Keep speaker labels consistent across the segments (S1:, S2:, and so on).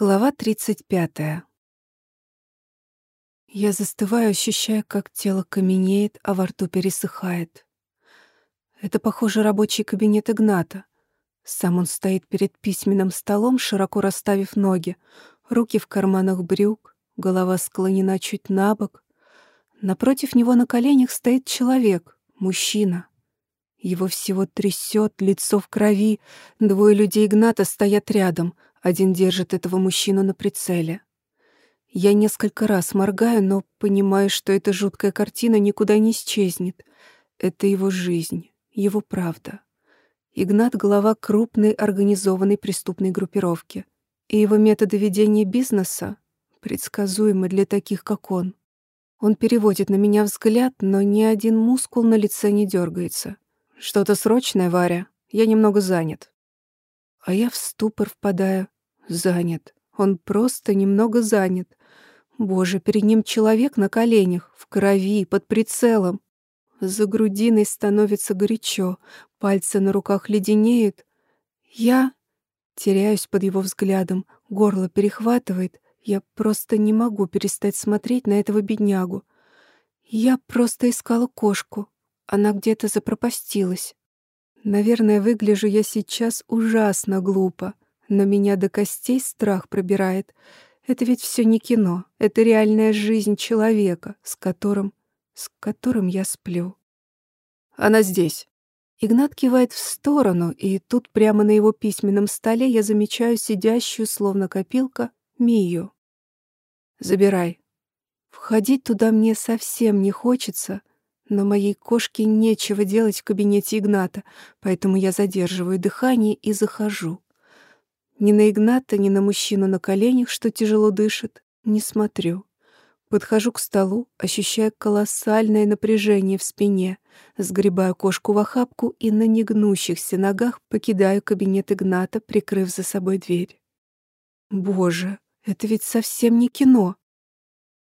S1: Глава 35. Я застываю, ощущая, как тело каменеет, а во рту пересыхает. Это, похоже, рабочий кабинет Игната. Сам он стоит перед письменным столом, широко расставив ноги, руки в карманах брюк, голова склонена чуть на бок. Напротив него на коленях стоит человек, мужчина. Его всего трясет, лицо в крови. Двое людей Игната стоят рядом — один держит этого мужчину на прицеле. Я несколько раз моргаю, но понимаю, что эта жуткая картина никуда не исчезнет. Это его жизнь, его правда. Игнат — глава крупной организованной преступной группировки. И его методы ведения бизнеса предсказуемы для таких, как он. Он переводит на меня взгляд, но ни один мускул на лице не дергается. «Что-то срочное, Варя? Я немного занят». А я в ступор впадаю. Занят. Он просто немного занят. Боже, перед ним человек на коленях, в крови, под прицелом. За грудиной становится горячо, пальцы на руках леденеют. Я теряюсь под его взглядом, горло перехватывает. Я просто не могу перестать смотреть на этого беднягу. Я просто искала кошку. Она где-то запропастилась. Наверное, выгляжу я сейчас ужасно глупо, но меня до костей страх пробирает. Это ведь все не кино, это реальная жизнь человека, с которым... с которым я сплю. Она здесь. Игнат кивает в сторону, и тут прямо на его письменном столе я замечаю сидящую, словно копилка, Мию. «Забирай». Входить туда мне совсем не хочется, но моей кошке нечего делать в кабинете Игната, поэтому я задерживаю дыхание и захожу. Ни на Игната, ни на мужчину на коленях, что тяжело дышит, не смотрю. Подхожу к столу, ощущая колоссальное напряжение в спине, сгребаю кошку в охапку и на негнущихся ногах покидаю кабинет Игната, прикрыв за собой дверь. Боже, это ведь совсем не кино.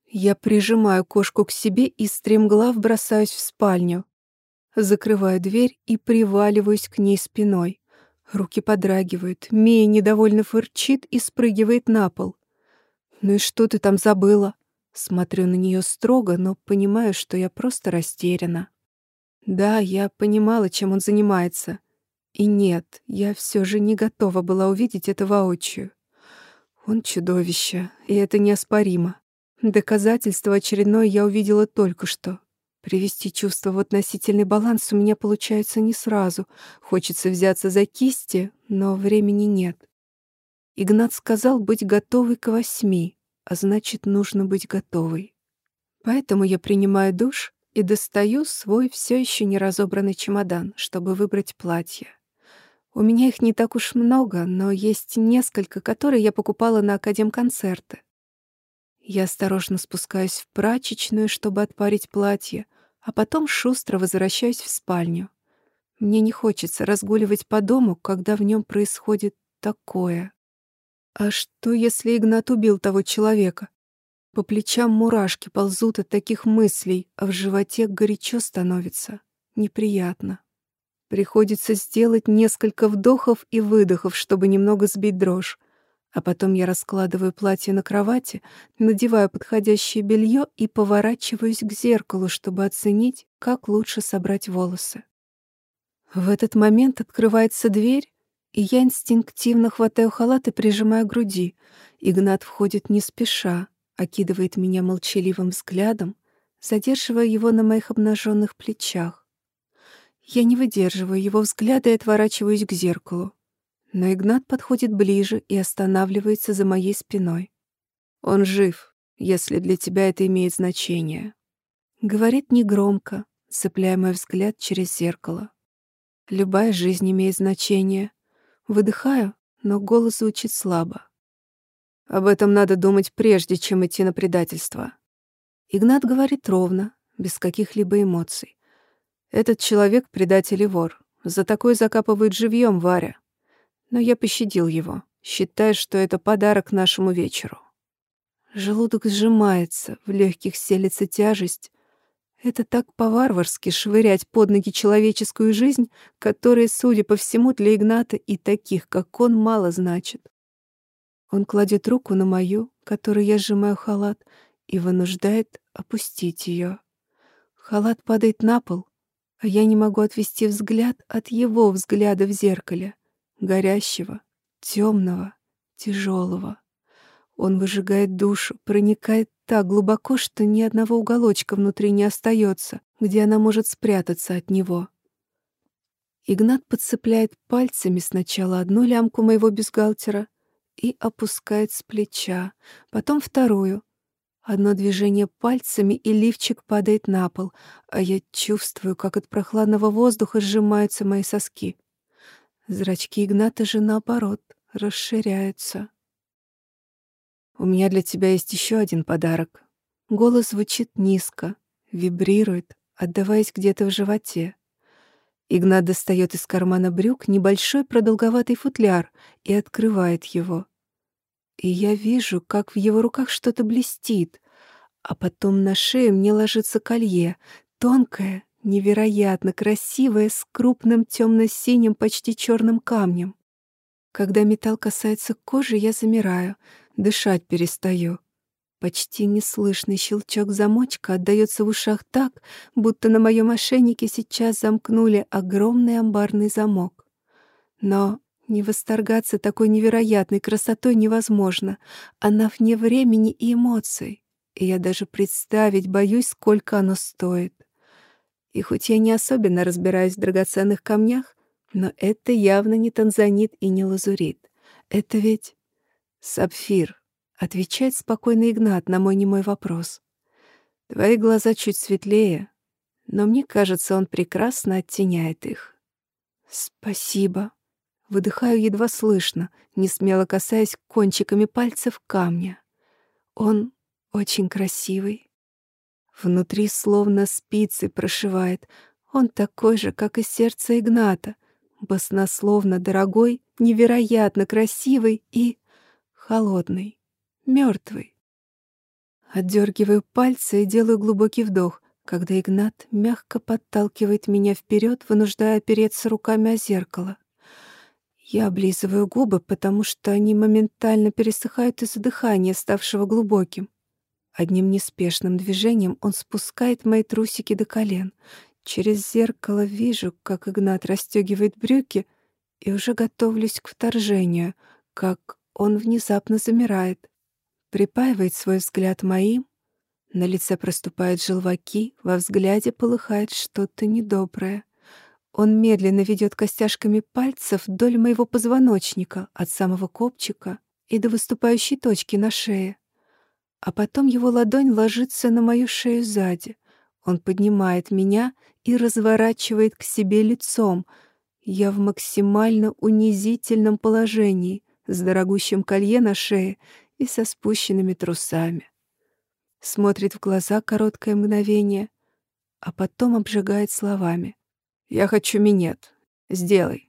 S1: Я прижимаю кошку к себе и стремглав бросаюсь в спальню. Закрываю дверь и приваливаюсь к ней спиной. Руки подрагивают, Мия недовольно фырчит и спрыгивает на пол. «Ну и что ты там забыла?» Смотрю на нее строго, но понимаю, что я просто растеряна. Да, я понимала, чем он занимается. И нет, я все же не готова была увидеть это воочию. Он чудовище, и это неоспоримо. Доказательство очередное я увидела только что. Привести чувство в относительный баланс у меня получается не сразу. Хочется взяться за кисти, но времени нет. Игнат сказал быть готовой к восьми, а значит, нужно быть готовой. Поэтому я принимаю душ и достаю свой все еще не разобранный чемодан, чтобы выбрать платье. У меня их не так уж много, но есть несколько, которые я покупала на академ-концерты. Я осторожно спускаюсь в прачечную, чтобы отпарить платье, а потом шустро возвращаюсь в спальню. Мне не хочется разгуливать по дому, когда в нем происходит такое. А что, если Игнат убил того человека? По плечам мурашки ползут от таких мыслей, а в животе горячо становится. Неприятно. Приходится сделать несколько вдохов и выдохов, чтобы немного сбить дрожь. А потом я раскладываю платье на кровати, надеваю подходящее белье и поворачиваюсь к зеркалу, чтобы оценить, как лучше собрать волосы. В этот момент открывается дверь, и я инстинктивно хватаю халат и прижимаю груди. Игнат входит не спеша, окидывает меня молчаливым взглядом, задерживая его на моих обнаженных плечах. Я не выдерживаю его взгляда и отворачиваюсь к зеркалу. Но Игнат подходит ближе и останавливается за моей спиной. «Он жив, если для тебя это имеет значение». Говорит негромко, цепляя мой взгляд через зеркало. Любая жизнь имеет значение. Выдыхаю, но голос звучит слабо. Об этом надо думать прежде, чем идти на предательство. Игнат говорит ровно, без каких-либо эмоций. Этот человек — предатель и вор. За такой закапывают живьем Варя но я пощадил его, считая, что это подарок нашему вечеру. Желудок сжимается, в легких селится тяжесть. Это так по-варварски швырять под ноги человеческую жизнь, которая, судя по всему, для Игната и таких, как он, мало значит. Он кладет руку на мою, которой я сжимаю халат, и вынуждает опустить ее. Халат падает на пол, а я не могу отвести взгляд от его взгляда в зеркале, горящего, темного, тяжелого. Он выжигает душу, проникает так глубоко, что ни одного уголочка внутри не остается, где она может спрятаться от него. Игнат подцепляет пальцами сначала одну лямку моего бюстгальтера и опускает с плеча, потом вторую. Одно движение пальцами, и лифчик падает на пол, а я чувствую, как от прохладного воздуха сжимаются мои соски. Зрачки Игната же, наоборот, расширяются. «У меня для тебя есть еще один подарок». Голос звучит низко, вибрирует, отдаваясь где-то в животе. Игнат достает из кармана брюк небольшой продолговатый футляр и открывает его. И я вижу, как в его руках что-то блестит, а потом на шею мне ложится колье, тонкое, невероятно красивое, с крупным темно-синим, почти черным камнем. Когда металл касается кожи, я замираю, дышать перестаю. Почти неслышный щелчок замочка отдаётся в ушах так, будто на моем ошейнике сейчас замкнули огромный амбарный замок. Но не восторгаться такой невероятной красотой невозможно. Она вне времени и эмоций. И я даже представить боюсь, сколько оно стоит. И хоть я не особенно разбираюсь в драгоценных камнях, но это явно не танзанит и не лазурит. Это ведь сапфир. Отвечает спокойно Игнат на мой немой вопрос. Твои глаза чуть светлее, но мне кажется, он прекрасно оттеняет их. Спасибо. Выдыхаю едва слышно, не смело касаясь кончиками пальцев камня. Он очень красивый. Внутри словно спицы прошивает. Он такой же, как и сердце Игната. Баснословно дорогой, невероятно красивый и холодный мертвый. Отдергиваю пальцы и делаю глубокий вдох, когда Игнат мягко подталкивает меня вперед, вынуждая опереться руками о зеркало. Я облизываю губы, потому что они моментально пересыхают из-за дыхания, ставшего глубоким. Одним неспешным движением он спускает мои трусики до колен. Через зеркало вижу, как Игнат расстегивает брюки, и уже готовлюсь к вторжению, как он внезапно замирает, припаивает свой взгляд моим, на лице проступают желваки, во взгляде полыхает что-то недоброе. Он медленно ведет костяшками пальцев вдоль моего позвоночника, от самого копчика и до выступающей точки на шее. А потом его ладонь ложится на мою шею сзади. Он поднимает меня и разворачивает к себе лицом. Я в максимально унизительном положении, с дорогущим колье на шее и со спущенными трусами. Смотрит в глаза короткое мгновение, а потом обжигает словами. «Я хочу минет. Сделай».